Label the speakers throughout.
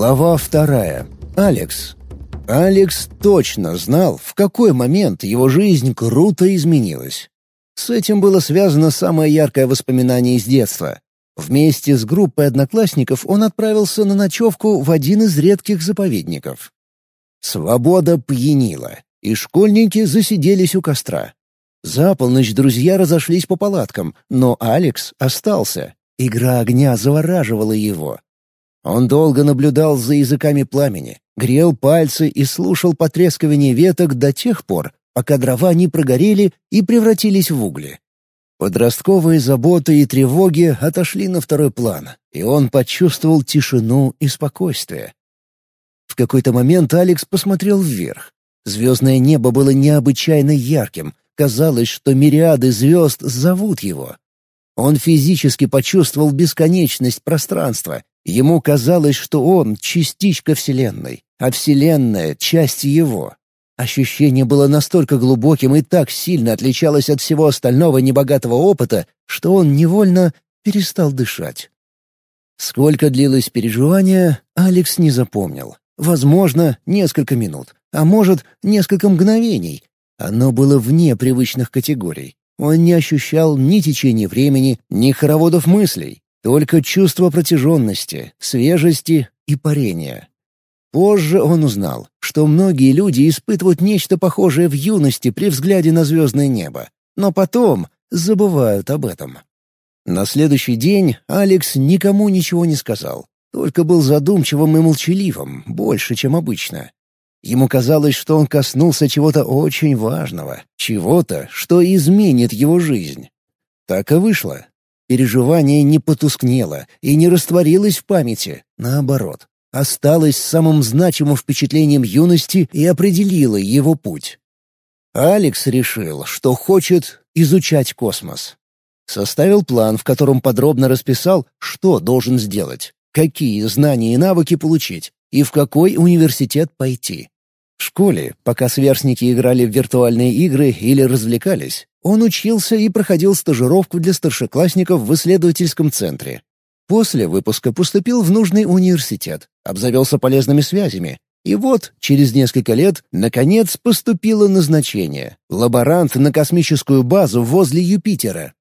Speaker 1: Глава вторая. Алекс. Алекс точно знал, в какой момент его жизнь круто изменилась. С этим было связано самое яркое воспоминание из детства. Вместе с группой одноклассников он отправился на ночевку в один из редких заповедников. Свобода пьянила, и школьники засиделись у костра. За полночь друзья разошлись по палаткам, но Алекс остался. Игра огня завораживала его. Он долго наблюдал за языками пламени, грел пальцы и слушал потрескивание веток до тех пор, пока дрова не прогорели и превратились в угли. Подростковые заботы и тревоги отошли на второй план, и он почувствовал тишину и спокойствие. В какой-то момент Алекс посмотрел вверх. Звездное небо было необычайно ярким, казалось, что мириады звезд зовут его. Он физически почувствовал бесконечность пространства. Ему казалось, что он — частичка Вселенной, а Вселенная — часть его. Ощущение было настолько глубоким и так сильно отличалось от всего остального небогатого опыта, что он невольно перестал дышать. Сколько длилось переживание, Алекс не запомнил. Возможно, несколько минут, а может, несколько мгновений. Оно было вне привычных категорий. Он не ощущал ни течения времени, ни хороводов мыслей, только чувство протяженности, свежести и парения. Позже он узнал, что многие люди испытывают нечто похожее в юности при взгляде на звездное небо, но потом забывают об этом. На следующий день Алекс никому ничего не сказал, только был задумчивым и молчаливым, больше, чем обычно. Ему казалось, что он коснулся чего-то очень важного, чего-то, что изменит его жизнь. Так и вышло. Переживание не потускнело и не растворилось в памяти, наоборот осталось самым значимым впечатлением юности и определило его путь. Алекс решил, что хочет изучать космос. Составил план, в котором подробно расписал, что должен сделать, какие знания и навыки получить и в какой университет пойти. В школе, пока сверстники играли в виртуальные игры или развлекались, он учился и проходил стажировку для старшеклассников в исследовательском центре. После выпуска поступил в нужный университет, обзавелся полезными связями. И вот, через несколько лет, наконец поступило назначение — лаборант на космическую базу возле Юпитера.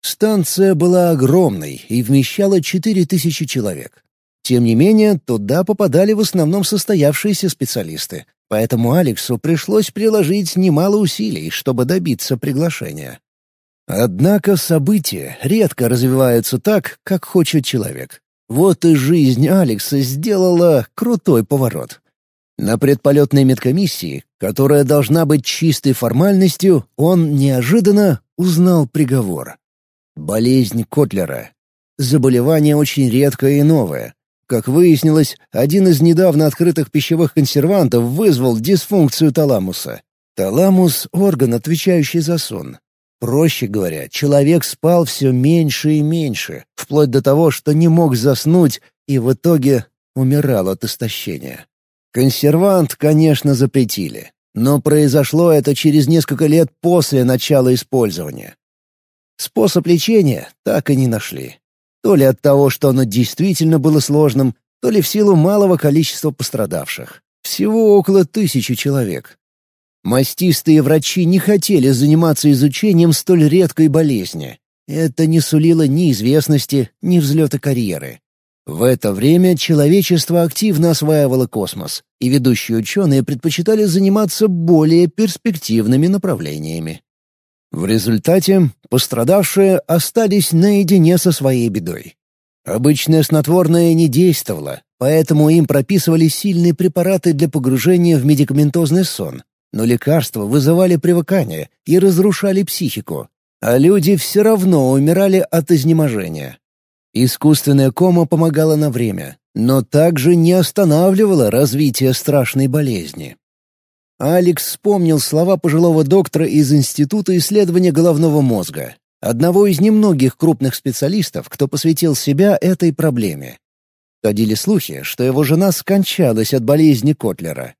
Speaker 1: Станция была огромной и вмещала 4000 человек. Тем не менее, туда попадали в основном состоявшиеся специалисты, поэтому Алексу пришлось приложить немало усилий, чтобы добиться приглашения. Однако события редко развиваются так, как хочет человек. Вот и жизнь Алекса сделала крутой поворот. На предполетной медкомиссии, которая должна быть чистой формальностью, он неожиданно узнал приговор. Болезнь Котлера. Заболевание очень редкое и новое. Как выяснилось, один из недавно открытых пищевых консервантов вызвал дисфункцию таламуса. Таламус — орган, отвечающий за сон. Проще говоря, человек спал все меньше и меньше, вплоть до того, что не мог заснуть и в итоге умирал от истощения. Консервант, конечно, запретили, но произошло это через несколько лет после начала использования. Способ лечения так и не нашли. То ли от того, что оно действительно было сложным, то ли в силу малого количества пострадавших. Всего около тысячи человек. Мастистые врачи не хотели заниматься изучением столь редкой болезни. Это не сулило ни известности, ни взлета карьеры. В это время человечество активно осваивало космос, и ведущие ученые предпочитали заниматься более перспективными направлениями. В результате пострадавшие остались наедине со своей бедой. Обычное снотворное не действовало, поэтому им прописывали сильные препараты для погружения в медикаментозный сон, но лекарства вызывали привыкание и разрушали психику, а люди все равно умирали от изнеможения. Искусственная кома помогала на время, но также не останавливала развитие страшной болезни. Алекс вспомнил слова пожилого доктора из Института исследования головного мозга, одного из немногих крупных специалистов, кто посвятил себя этой проблеме. Ходили слухи, что его жена скончалась от болезни Котлера,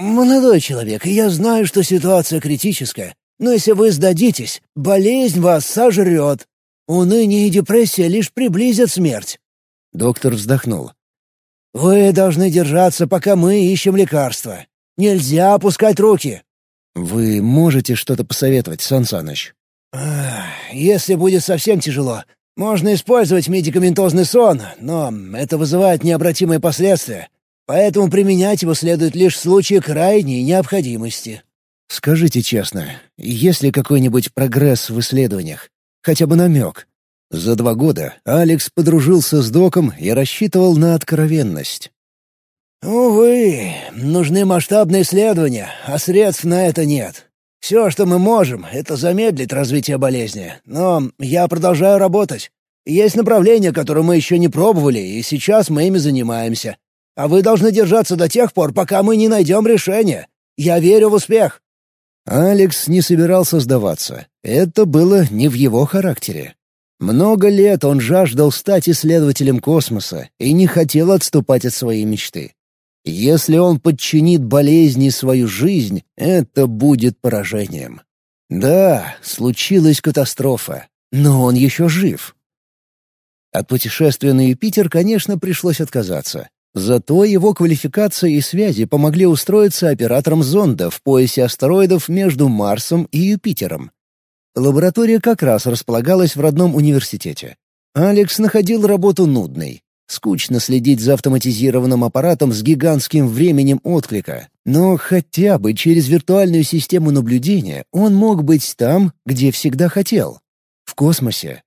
Speaker 2: «Молодой человек, я знаю, что ситуация критическая, но если вы сдадитесь, болезнь вас сожрет. Уныние и депрессия лишь приблизят смерть».
Speaker 1: Доктор вздохнул.
Speaker 2: Вы должны держаться, пока мы ищем лекарства. Нельзя опускать руки».
Speaker 1: «Вы можете что-то посоветовать, Сан Саныч?»
Speaker 2: «Если будет совсем тяжело, можно использовать медикаментозный сон, но это вызывает необратимые последствия, поэтому применять его следует лишь в случае крайней необходимости».
Speaker 1: «Скажите честно, есть ли какой-нибудь прогресс в исследованиях? Хотя бы намек?» За два года Алекс подружился с доком и рассчитывал на откровенность.
Speaker 2: «Увы, нужны масштабные исследования, а средств на это нет. Все, что мы можем, это замедлить развитие болезни. Но я продолжаю работать. Есть направления, которые мы еще не пробовали, и сейчас мы ими занимаемся. А вы должны держаться до тех пор, пока мы не найдем решение. Я верю в успех».
Speaker 1: Алекс не собирался сдаваться. Это было не в его характере. Много лет он жаждал стать исследователем космоса и не хотел отступать от своей мечты. Если он подчинит болезни свою жизнь, это будет поражением. Да, случилась катастрофа, но он еще жив. От путешествия на Юпитер, конечно, пришлось отказаться. Зато его квалификация и связи помогли устроиться оператором зонда в поясе астероидов между Марсом и Юпитером. Лаборатория как раз располагалась в родном университете. Алекс находил работу нудной. Скучно следить за автоматизированным аппаратом с гигантским временем отклика. Но хотя бы через виртуальную систему наблюдения он мог быть там, где всегда хотел. В космосе.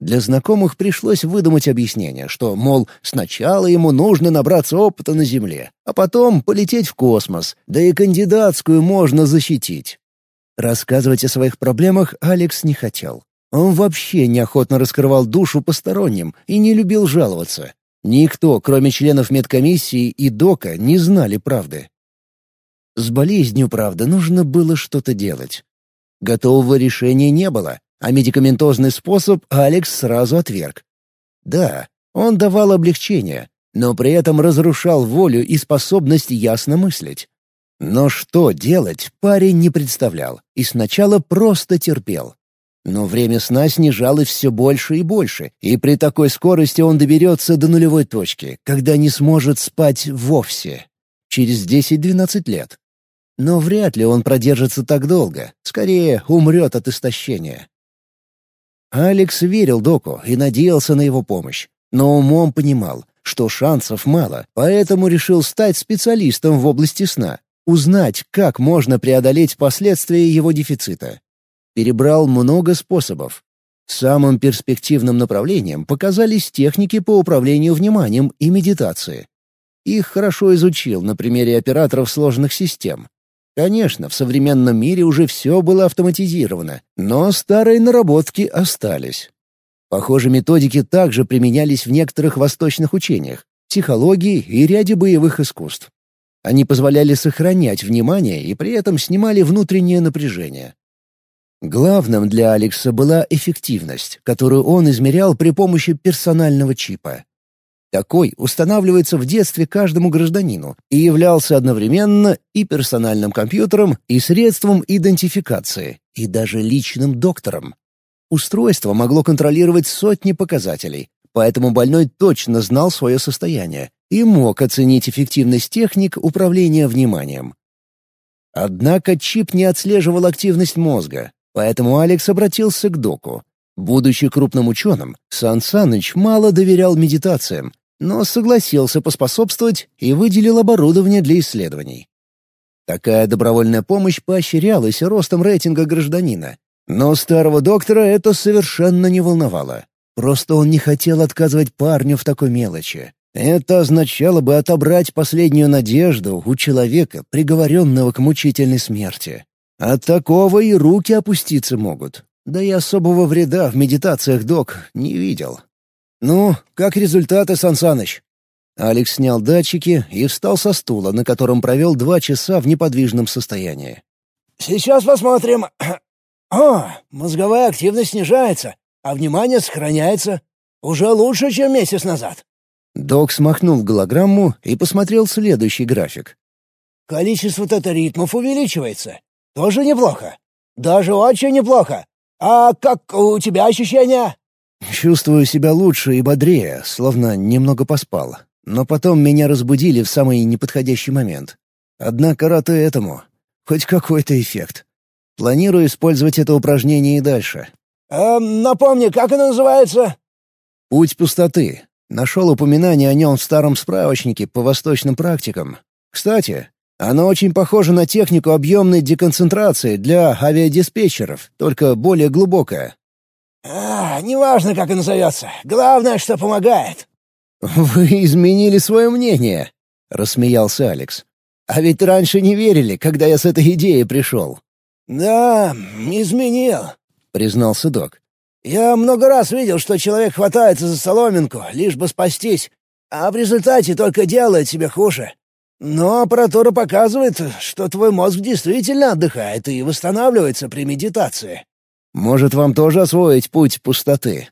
Speaker 1: Для знакомых пришлось выдумать объяснение, что, мол, сначала ему нужно набраться опыта на Земле, а потом полететь в космос, да и кандидатскую можно защитить. Рассказывать о своих проблемах Алекс не хотел. Он вообще неохотно раскрывал душу посторонним и не любил жаловаться. Никто, кроме членов медкомиссии и дока, не знали правды. С болезнью, правда, нужно было что-то делать. Готового решения не было, а медикаментозный способ Алекс сразу отверг. Да, он давал облегчение, но при этом разрушал волю и способность ясно мыслить. Но что делать, парень не представлял и сначала просто терпел. Но время сна снижалось все больше и больше, и при такой скорости он доберется до нулевой точки, когда не сможет спать вовсе. Через 10-12 лет. Но вряд ли он продержится так долго, скорее умрет от истощения. Алекс верил Доку и надеялся на его помощь, но умом понимал, что шансов мало, поэтому решил стать специалистом в области сна, узнать, как можно преодолеть последствия его дефицита перебрал много способов. Самым перспективным направлением показались техники по управлению вниманием и медитации. Их хорошо изучил на примере операторов сложных систем. Конечно, в современном мире уже все было автоматизировано, но старые наработки остались. Похоже, методики также применялись в некоторых восточных учениях, психологии и ряде боевых искусств. Они позволяли сохранять внимание и при этом снимали внутреннее напряжение. Главным для Алекса была эффективность, которую он измерял при помощи персонального чипа. Такой устанавливается в детстве каждому гражданину и являлся одновременно и персональным компьютером, и средством идентификации, и даже личным доктором. Устройство могло контролировать сотни показателей, поэтому больной точно знал свое состояние и мог оценить эффективность техник управления вниманием. Однако чип не отслеживал активность мозга, Поэтому Алекс обратился к доку. Будучи крупным ученым, Сан Саныч мало доверял медитациям, но согласился поспособствовать и выделил оборудование для исследований. Такая добровольная помощь поощрялась ростом рейтинга гражданина. Но старого доктора это совершенно не волновало. Просто он не хотел отказывать парню в такой мелочи. Это означало бы отобрать последнюю надежду у человека, приговоренного к мучительной смерти. От такого и руки опуститься могут. Да и особого вреда в медитациях док не видел. «Ну, как результаты, Сансаныч?» Алекс снял датчики и встал со стула, на котором провел два часа в неподвижном состоянии.
Speaker 2: «Сейчас посмотрим. О, мозговая активность снижается, а внимание сохраняется. Уже лучше, чем месяц назад».
Speaker 1: Док смахнул голограмму и посмотрел следующий график.
Speaker 2: «Количество тета-ритмов увеличивается. Тоже неплохо. Даже очень неплохо. А как у тебя ощущения?»
Speaker 1: «Чувствую себя лучше и бодрее, словно немного поспал. Но потом меня разбудили в самый неподходящий момент. Однако рад и этому. Хоть какой-то эффект. Планирую использовать это упражнение и дальше.
Speaker 2: «А, напомни, как оно называется?»
Speaker 1: «Путь пустоты». Нашел упоминание о нем в старом справочнике по восточным практикам. Кстати, оно очень похоже на технику объемной деконцентрации для авиадиспетчеров, только более глубокое.
Speaker 2: «А, неважно, как оно назовется. Главное, что помогает».
Speaker 1: «Вы изменили свое мнение», — рассмеялся Алекс. «А ведь раньше не верили, когда я с этой идеей пришел».
Speaker 2: «Да, изменил», — признался док. «Я много раз видел, что человек хватается за соломинку, лишь бы спастись, а в результате только делает себе хуже. Но аппаратура показывает, что твой мозг действительно отдыхает и восстанавливается при медитации.
Speaker 1: Может, вам тоже освоить путь пустоты?»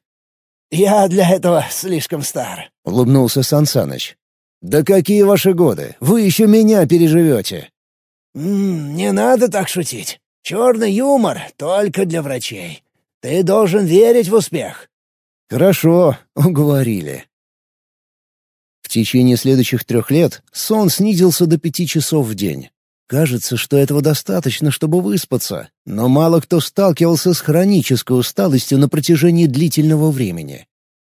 Speaker 2: «Я для этого слишком стар», —
Speaker 1: улыбнулся Сансаныч. «Да какие ваши годы? Вы еще меня переживете!»
Speaker 2: М -м, «Не надо так шутить. Черный юмор только для врачей. Ты должен верить в успех».
Speaker 1: «Хорошо, уговорили». Течение следующих трех лет сон снизился до пяти часов в день. Кажется, что этого достаточно, чтобы выспаться, но мало кто сталкивался с хронической усталостью на протяжении длительного времени.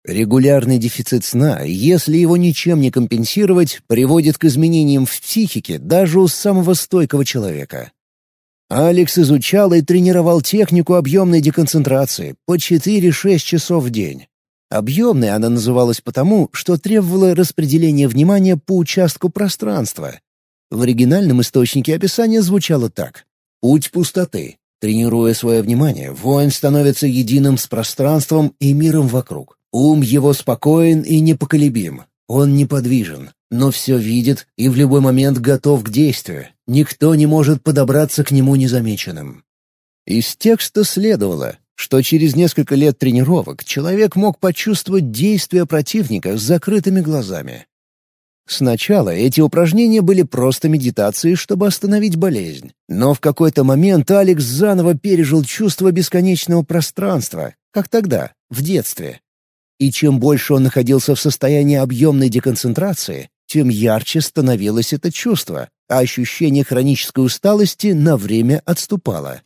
Speaker 1: Регулярный дефицит сна, если его ничем не компенсировать, приводит к изменениям в психике даже у самого стойкого человека. Алекс изучал и тренировал технику объемной деконцентрации по 4-6 часов в день. Объемной она называлась потому, что требовала распределения внимания по участку пространства, в оригинальном источнике описание звучало так. «Путь пустоты. Тренируя свое внимание, воин становится единым с пространством и миром вокруг. Ум его спокоен и непоколебим. Он неподвижен, но все видит и в любой момент готов к действию. Никто не может подобраться к нему незамеченным». Из текста следовало, что через несколько лет тренировок человек мог почувствовать действия противника с закрытыми глазами. Сначала эти упражнения были просто медитацией, чтобы остановить болезнь. Но в какой-то момент Алекс заново пережил чувство бесконечного пространства, как тогда, в детстве. И чем больше он находился в состоянии объемной деконцентрации, тем ярче становилось это чувство, а ощущение хронической усталости на время отступало.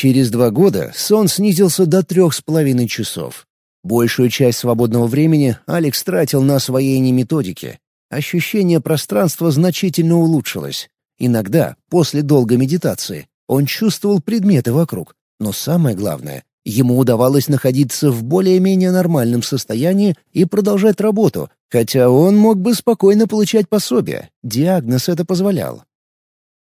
Speaker 1: Через два года сон снизился до трех с половиной часов. Большую часть свободного времени Алекс тратил на освоение методики, Ощущение пространства значительно улучшилось. Иногда, после долгой медитации, он чувствовал предметы вокруг, но самое главное, ему удавалось находиться в более-менее нормальном состоянии и продолжать работу, хотя он мог бы спокойно получать пособие, диагноз это позволял.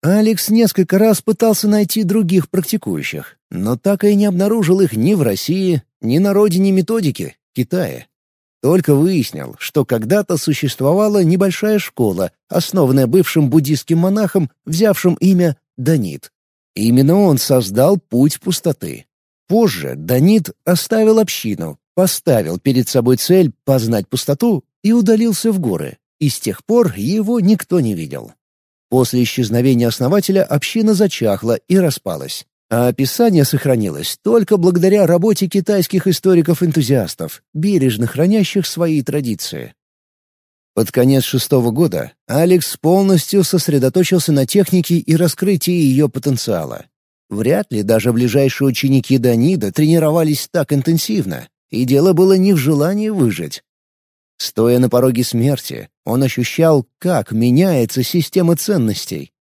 Speaker 1: Алекс несколько раз пытался найти других практикующих, но так и не обнаружил их ни в России, ни на родине методики, Китае. Только выяснил, что когда-то существовала небольшая школа, основанная бывшим буддийским монахом, взявшим имя Данит. Именно он создал путь пустоты. Позже Данит оставил общину, поставил перед собой цель познать пустоту и удалился в горы, и с тех пор его никто не видел. После исчезновения основателя община зачахла и распалась а описание сохранилось только благодаря работе китайских историков-энтузиастов, бережно хранящих свои традиции. Под конец шестого года Алекс полностью сосредоточился на технике и раскрытии ее потенциала. Вряд ли даже ближайшие ученики Данида тренировались так интенсивно, и дело было не в желании выжить. Стоя на пороге смерти, он ощущал, как меняется система ценностей.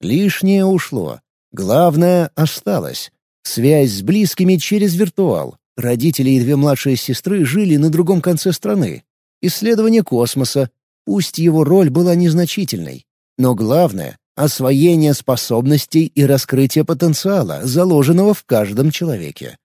Speaker 1: Лишнее ушло, Главное — осталось. Связь с близкими через виртуал. Родители и две младшие сестры жили на другом конце страны. Исследование космоса. Пусть его роль была незначительной. Но главное — освоение способностей и раскрытие потенциала, заложенного в каждом человеке.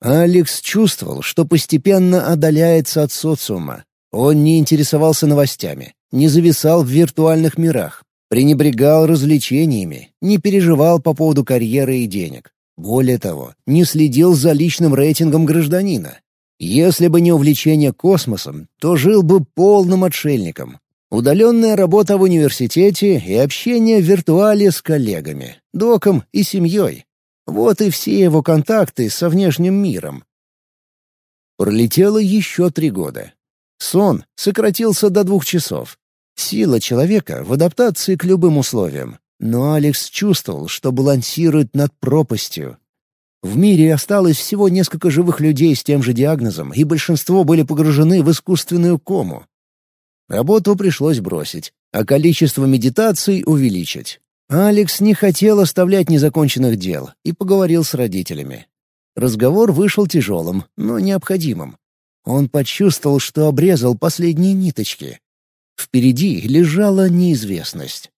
Speaker 1: Алекс чувствовал, что постепенно отдаляется от социума. Он не интересовался новостями, не зависал в виртуальных мирах, пренебрегал развлечениями, не переживал по поводу карьеры и денег. Более того, не следил за личным рейтингом гражданина. Если бы не увлечение космосом, то жил бы полным отшельником. Удаленная работа в университете и общение в виртуале с коллегами, доком и семьей. Вот и все его контакты со внешним миром. Пролетело еще три года. Сон сократился до двух часов. Сила человека в адаптации к любым условиям. Но Алекс чувствовал, что балансирует над пропастью. В мире осталось всего несколько живых людей с тем же диагнозом, и большинство были погружены в искусственную кому. Работу пришлось бросить, а количество медитаций увеличить. Алекс не хотел оставлять незаконченных дел и поговорил с родителями. Разговор вышел тяжелым, но необходимым. Он почувствовал, что обрезал последние ниточки. Впереди лежала неизвестность.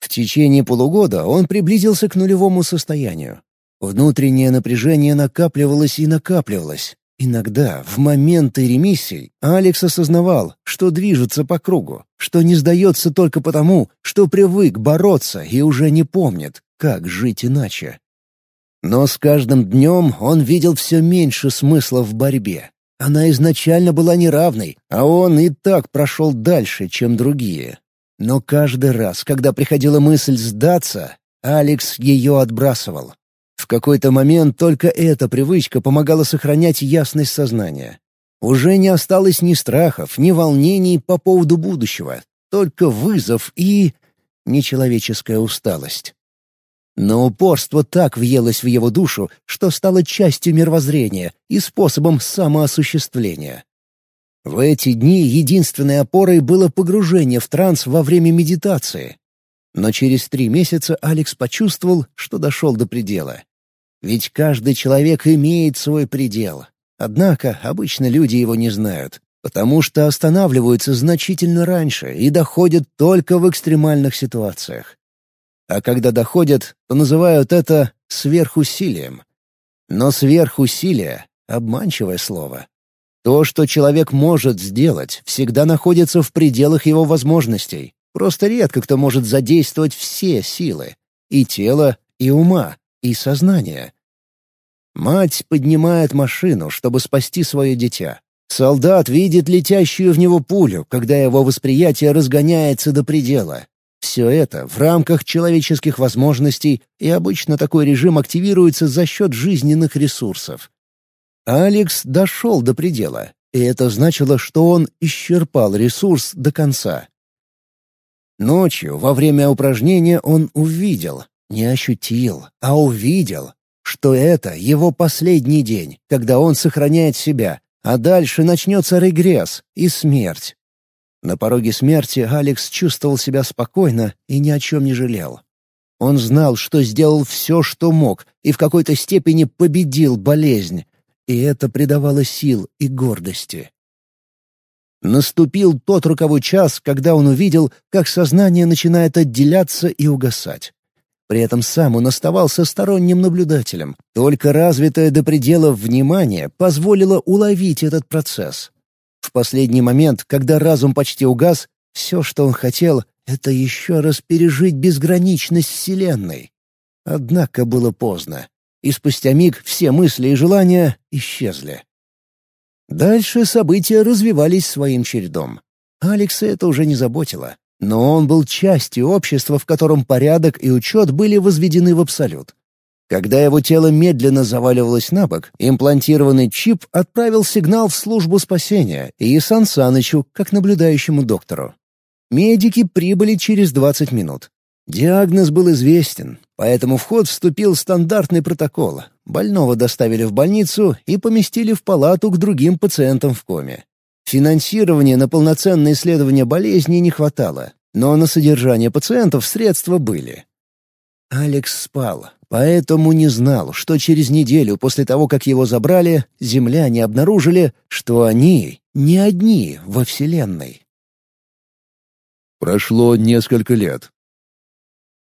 Speaker 1: В течение полугода он приблизился к нулевому состоянию. Внутреннее напряжение накапливалось и накапливалось. Иногда, в моменты ремиссий, Алекс осознавал, что движется по кругу, что не сдается только потому, что привык бороться и уже не помнит, как жить иначе. Но с каждым днем он видел все меньше смысла в борьбе. Она изначально была неравной, а он и так прошел дальше, чем другие. Но каждый раз, когда приходила мысль сдаться, Алекс ее отбрасывал. В какой-то момент только эта привычка помогала сохранять ясность сознания. Уже не осталось ни страхов, ни волнений по поводу будущего, только вызов и... нечеловеческая усталость. Но упорство так въелось в его душу, что стало частью мировоззрения и способом самоосуществления. В эти дни единственной опорой было погружение в транс во время медитации. Но через три месяца Алекс почувствовал, что дошел до предела. Ведь каждый человек имеет свой предел. Однако обычно люди его не знают, потому что останавливаются значительно раньше и доходят только в экстремальных ситуациях а когда доходят, то называют это сверхусилием. Но сверхусилие — обманчивое слово. То, что человек может сделать, всегда находится в пределах его возможностей. Просто редко кто может задействовать все силы — и тела, и ума, и сознания. Мать поднимает машину, чтобы спасти свое дитя. Солдат видит летящую в него пулю, когда его восприятие разгоняется до предела. Все это в рамках человеческих возможностей, и обычно такой режим активируется за счет жизненных ресурсов. Алекс дошел до предела, и это значило, что он исчерпал ресурс до конца. Ночью, во время упражнения, он увидел, не ощутил, а увидел, что это его последний день, когда он сохраняет себя, а дальше начнется регресс и смерть. На пороге смерти Алекс чувствовал себя спокойно и ни о чем не жалел. Он знал, что сделал все, что мог, и в какой-то степени победил болезнь, и это придавало сил и гордости. Наступил тот роковой час, когда он увидел, как сознание начинает отделяться и угасать. При этом сам он оставался сторонним наблюдателем. Только развитое до предела внимание позволило уловить этот процесс. В последний момент, когда разум почти угас, все, что он хотел, — это еще раз пережить безграничность Вселенной. Однако было поздно, и спустя миг все мысли и желания исчезли. Дальше события развивались своим чередом. Алекса это уже не заботило, но он был частью общества, в котором порядок и учет были возведены в абсолют. Когда его тело медленно заваливалось на бок, имплантированный чип отправил сигнал в службу спасения и Сан Санычу, как наблюдающему доктору. Медики прибыли через 20 минут. Диагноз был известен, поэтому в ход вступил стандартный протокол. Больного доставили в больницу и поместили в палату к другим пациентам в коме. Финансирования на полноценное исследование болезни не хватало, но на содержание пациентов средства были. Алекс спал, поэтому не знал, что через неделю после того, как его забрали, земляне обнаружили, что они не одни во Вселенной.
Speaker 3: Прошло несколько лет.